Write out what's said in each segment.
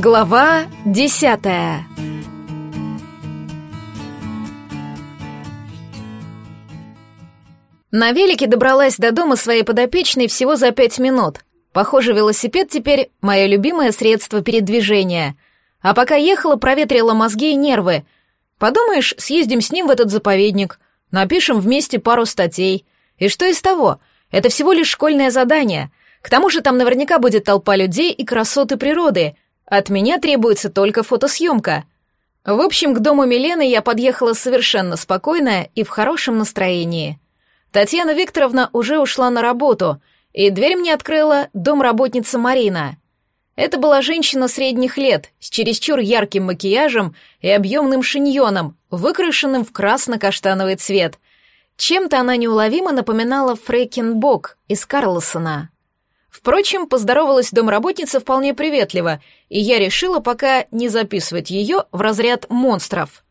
Глава десятая На велике добралась до дома своей подопечной всего за пять минут. Похоже, велосипед теперь мое любимое средство передвижения. А пока ехала, проветрила мозги и нервы. Подумаешь, съездим с ним в этот заповедник, напишем вместе пару статей. И что из того? Это всего лишь школьное задание. К тому же там наверняка будет толпа людей и красоты природы. От меня требуется только фотосъемка. В общем, к дому Милены я подъехала совершенно спокойная и в хорошем настроении. Татьяна Викторовна уже ушла на работу, и дверь мне открыла домработница Марина. Это была женщина средних лет, с чересчур ярким макияжем и объемным шиньоном, выкрашенным в красно-каштановый цвет. Чем-то она неуловимо напоминала Фрейкенбок из Карлсона. Впрочем, поздоровалась домработница вполне приветливо, и я решила пока не записывать ее в разряд монстров.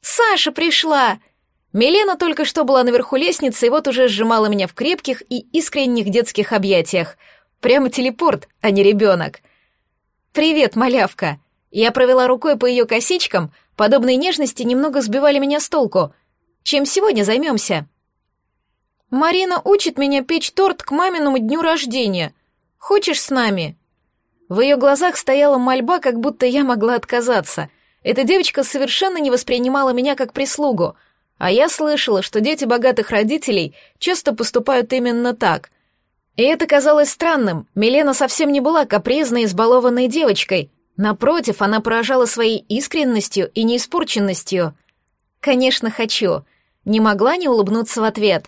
«Саша пришла!» Милена только что была наверху лестницы и вот уже сжимала меня в крепких и искренних детских объятиях. Прямо телепорт, а не ребенок. «Привет, малявка!» Я провела рукой по ее косичкам, подобные нежности немного сбивали меня с толку. Чем сегодня займемся? «Марина учит меня печь торт к маминому дню рождения. Хочешь с нами?» В ее глазах стояла мольба, как будто я могла отказаться. Эта девочка совершенно не воспринимала меня как прислугу — а я слышала, что дети богатых родителей часто поступают именно так. И это казалось странным. Милена совсем не была капризной, избалованной девочкой. Напротив, она поражала своей искренностью и неиспорченностью. «Конечно, хочу». Не могла не улыбнуться в ответ.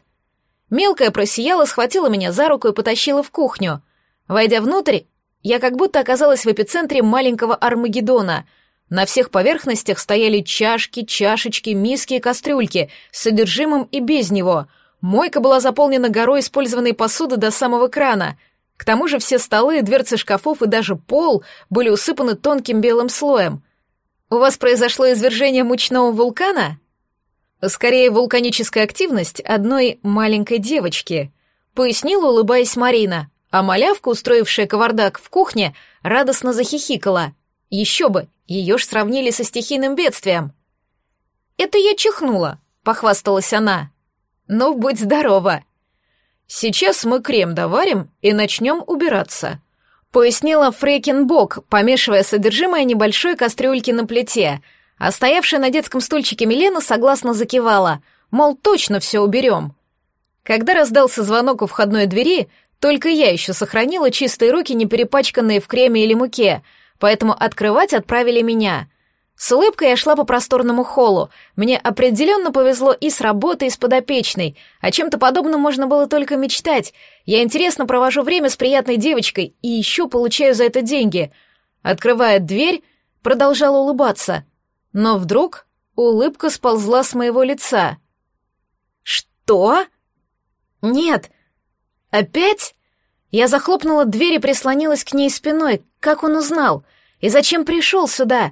Мелкая просияла, схватила меня за руку и потащила в кухню. Войдя внутрь, я как будто оказалась в эпицентре маленького Армагеддона — на всех поверхностях стояли чашки, чашечки, миски и кастрюльки с содержимым и без него. Мойка была заполнена горой использованной посуды до самого крана. К тому же все столы, дверцы шкафов и даже пол были усыпаны тонким белым слоем. «У вас произошло извержение мучного вулкана?» «Скорее, вулканическая активность одной маленькой девочки», — пояснила, улыбаясь Марина, а малявка, устроившая кавардак в кухне, радостно захихикала. «Еще бы, ее ж сравнили со стихийным бедствием. «Это я чихнула», — похвасталась она. «Ну, будь здорова». «Сейчас мы крем доварим и начнем убираться», — пояснила Фрейкенбок, помешивая содержимое небольшой кастрюльки на плите, а стоявшая на детском стульчике Милена согласно закивала, мол, точно все уберем. Когда раздался звонок у входной двери, только я еще сохранила чистые руки, не перепачканные в креме или муке — поэтому открывать отправили меня. С улыбкой я шла по просторному холлу. Мне определенно повезло и с работой, и с подопечной. О чем-то подобном можно было только мечтать. Я интересно провожу время с приятной девочкой и еще получаю за это деньги. Открывая дверь, продолжала улыбаться. Но вдруг улыбка сползла с моего лица. «Что?» «Нет». «Опять?» Я захлопнула дверь и прислонилась к ней спиной. Как он узнал? И зачем пришел сюда?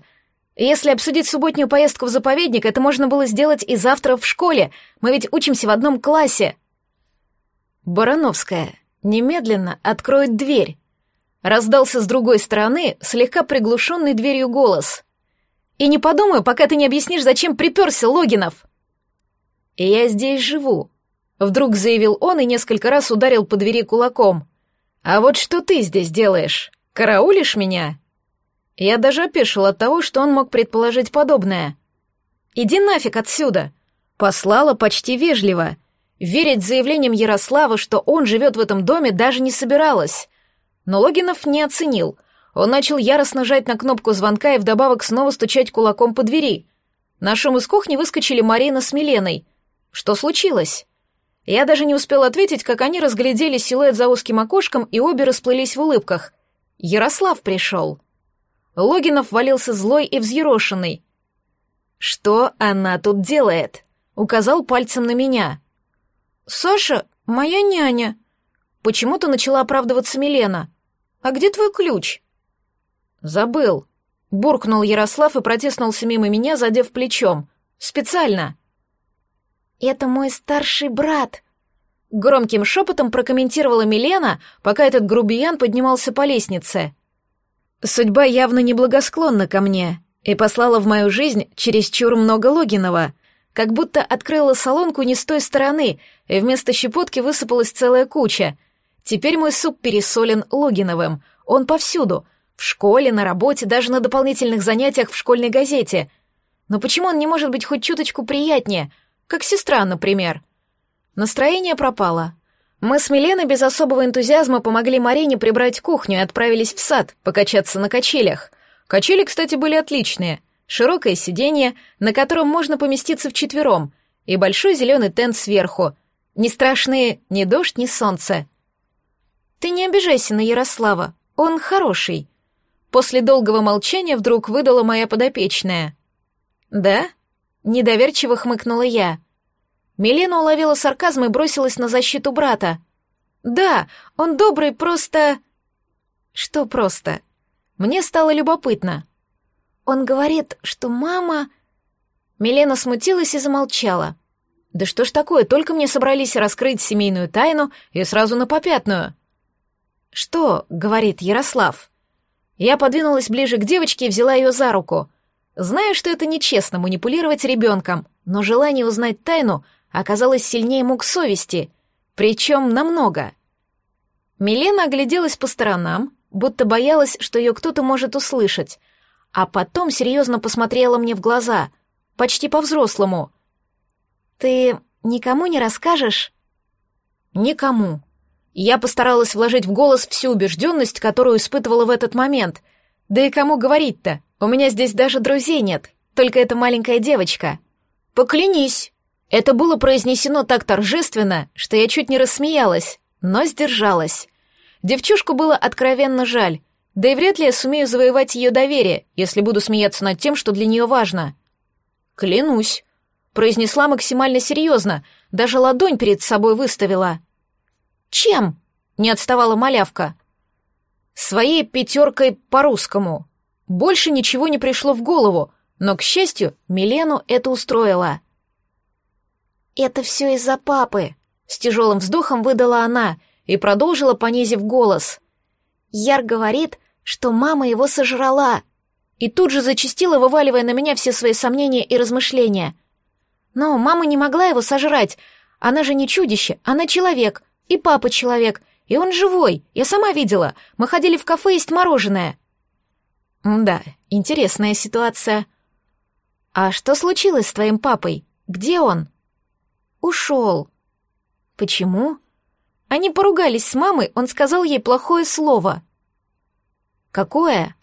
Если обсудить субботнюю поездку в заповедник, это можно было сделать и завтра в школе. Мы ведь учимся в одном классе. Барановская немедленно откроет дверь. Раздался с другой стороны слегка приглушенный дверью голос. И не подумаю, пока ты не объяснишь, зачем приперся Логинов. Я здесь живу. Вдруг заявил он и несколько раз ударил по двери кулаком. «А вот что ты здесь делаешь? Караулишь меня?» Я даже опешил от того, что он мог предположить подобное. «Иди нафиг отсюда!» Послала почти вежливо. Верить заявлением Ярослава, что он живет в этом доме, даже не собиралась. Но Логинов не оценил. Он начал яростно жать на кнопку звонка и вдобавок снова стучать кулаком по двери. На шум из кухни выскочили Марина с Миленой. Что случилось? Я даже не успел ответить, как они разглядели силуэт за узким окошком и обе расплылись в улыбках. Ярослав пришел. Логинов валился злой и взъерошенный. «Что она тут делает?» — указал пальцем на меня. «Саша, моя няня». Почему-то начала оправдываться Милена. «А где твой ключ?» «Забыл», — буркнул Ярослав и протиснулся мимо меня, задев плечом. «Специально». «Это мой старший брат», — громким шепотом прокомментировала Милена, пока этот грубиян поднимался по лестнице. Судьба явно неблагосклонна ко мне и послала в мою жизнь чересчур много Логинова, как будто открыла солонку не с той стороны, и вместо щепотки высыпалась целая куча. Теперь мой суп пересолен Логиновым, он повсюду, в школе, на работе, даже на дополнительных занятиях в школьной газете. Но почему он не может быть хоть чуточку приятнее, как сестра, например? Настроение пропало. Мы с Миленой без особого энтузиазма помогли Марине прибрать кухню и отправились в сад, покачаться на качелях. Качели, кстати, были отличные. Широкое сиденье, на котором можно поместиться вчетвером, и большой зеленый тент сверху. Не страшные ни дождь, ни солнце. «Ты не обижайся на Ярослава, он хороший». После долгого молчания вдруг выдала моя подопечная. «Да?» — недоверчиво хмыкнула я. Милена уловила сарказм и бросилась на защиту брата. «Да, он добрый, просто...» «Что просто?» Мне стало любопытно. «Он говорит, что мама...» Милена смутилась и замолчала. «Да что ж такое, только мне собрались раскрыть семейную тайну и сразу на попятную». «Что?» — говорит Ярослав. Я подвинулась ближе к девочке и взяла ее за руку. Знаю, что это нечестно манипулировать ребенком, но желание узнать тайну — оказалась сильнее мук совести, причем намного. Милена огляделась по сторонам, будто боялась, что ее кто-то может услышать, а потом серьезно посмотрела мне в глаза, почти по-взрослому. «Ты никому не расскажешь?» «Никому». Я постаралась вложить в голос всю убежденность, которую испытывала в этот момент. Да и кому говорить-то? У меня здесь даже друзей нет, только эта маленькая девочка. «Поклянись!» Это было произнесено так торжественно, что я чуть не рассмеялась, но сдержалась. Девчушку было откровенно жаль, да и вряд ли я сумею завоевать ее доверие, если буду смеяться над тем, что для нее важно. «Клянусь», — произнесла максимально серьезно, даже ладонь перед собой выставила. «Чем?» — не отставала малявка. «Своей пятеркой по-русскому. Больше ничего не пришло в голову, но, к счастью, Милену это устроило». «Это все из-за папы», — с тяжелым вздохом выдала она и продолжила, понизив голос. «Яр говорит, что мама его сожрала». И тут же зачастила, вываливая на меня все свои сомнения и размышления. Но мама не могла его сожрать. Она же не чудище, она человек. И папа человек. И он живой. Я сама видела. Мы ходили в кафе есть мороженое. Да, интересная ситуация. А что случилось с твоим папой? Где он? Ушел. Почему? Они поругались с мамой, он сказал ей плохое слово. Какое?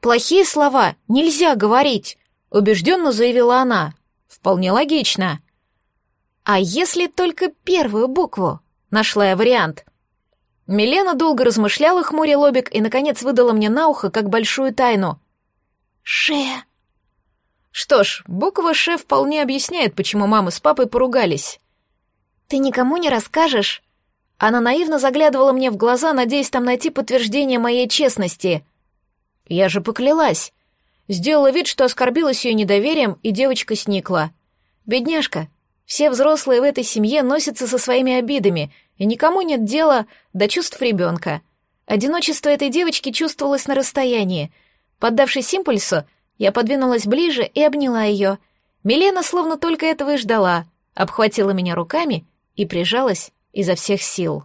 Плохие слова нельзя говорить, убежденно заявила она. Вполне логично. А если только первую букву? Нашла я вариант. Милена долго размышляла, хмуря лобик, и, наконец, выдала мне на ухо, как большую тайну. «Ше!» Что ж, буква «Ш» вполне объясняет, почему мама с папой поругались. «Ты никому не расскажешь?» Она наивно заглядывала мне в глаза, надеясь там найти подтверждение моей честности. Я же поклялась. Сделала вид, что оскорбилась ее недоверием, и девочка сникла. Бедняжка, все взрослые в этой семье носятся со своими обидами, и никому нет дела до чувств ребенка. Одиночество этой девочки чувствовалось на расстоянии. Поддавшись импульсу, я подвинулась ближе и обняла ее. Милена словно только этого и ждала, обхватила меня руками и прижалась изо всех сил.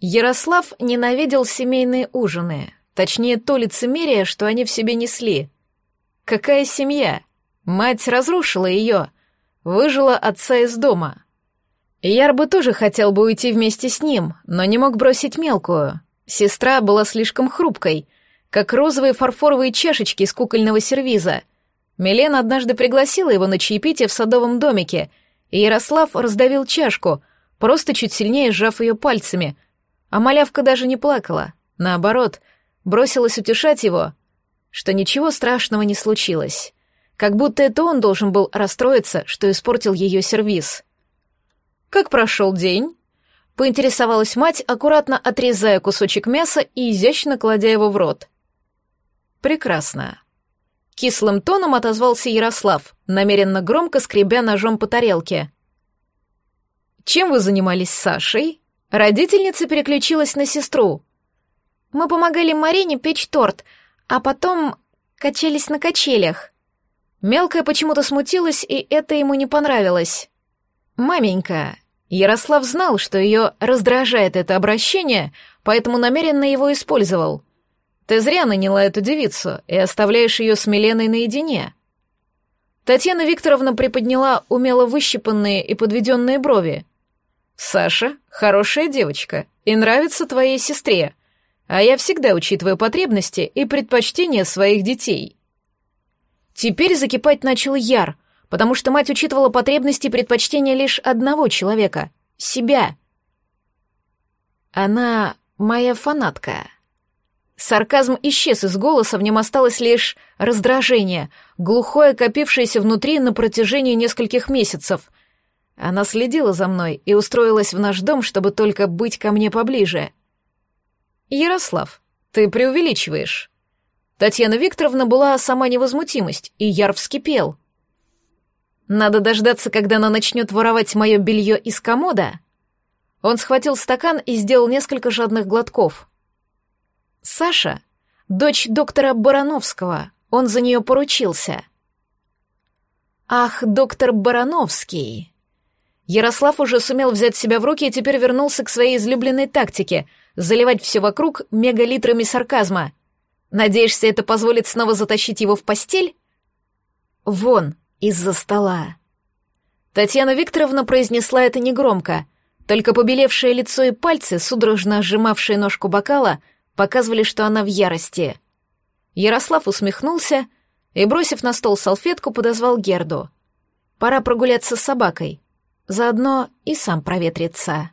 Ярослав ненавидел семейные ужины, точнее то лицемерие, что они в себе несли. Какая семья? Мать разрушила ее — выжила отца из дома. Яр бы тоже хотел бы уйти вместе с ним, но не мог бросить мелкую. Сестра была слишком хрупкой, как розовые фарфоровые чашечки из кукольного сервиза. Милена однажды пригласила его на чаепитие в садовом домике, и Ярослав раздавил чашку, просто чуть сильнее сжав ее пальцами. А малявка даже не плакала, наоборот, бросилась утешать его, что ничего страшного не случилось. Как будто это он должен был расстроиться, что испортил ее сервиз. «Как прошел день?» — поинтересовалась мать, аккуратно отрезая кусочек мяса и изящно кладя его в рот. «Прекрасно». Кислым тоном отозвался Ярослав, намеренно громко скребя ножом по тарелке. «Чем вы занимались с Сашей?» Родительница переключилась на сестру. «Мы помогали Марине печь торт, а потом качались на качелях». Мелкая почему-то смутилась, и это ему не понравилось. «Маменька». Ярослав знал, что ее раздражает это обращение, поэтому намеренно его использовал. «Ты зря наняла эту девицу и оставляешь ее с Миленой наедине». Татьяна Викторовна приподняла умело выщипанные и подведенные брови. «Саша — хорошая девочка и нравится твоей сестре, а я всегда учитываю потребности и предпочтения своих детей». Теперь закипать начал Яр, потому что мать учитывала потребности и предпочтения лишь одного человека — себя. Она моя фанатка. Сарказм исчез из голоса, в нем осталось лишь раздражение, глухое, копившееся внутри на протяжении нескольких месяцев. Она следила за мной и устроилась в наш дом, чтобы только быть ко мне поближе. «Ярослав, ты преувеличиваешь». Татьяна Викторовна была сама невозмутимость, и Яр вскипел. Надо дождаться, когда она начнет воровать мое белье из комода. Он схватил стакан и сделал несколько жадных глотков. Саша — дочь доктора Барановского, он за нее поручился. Ах, доктор Барановский. Ярослав уже сумел взять себя в руки и теперь вернулся к своей излюбленной тактике — заливать все вокруг мегалитрами сарказма. Надеешься, это позволит снова затащить его в постель? Вон, из-за стола. Татьяна Викторовна произнесла это негромко, только побелевшее лицо и пальцы, судорожно сжимавшие ножку бокала, показывали, что она в ярости. Ярослав усмехнулся и, бросив на стол салфетку, подозвал Герду. «Пора прогуляться с собакой, заодно и сам проветриться».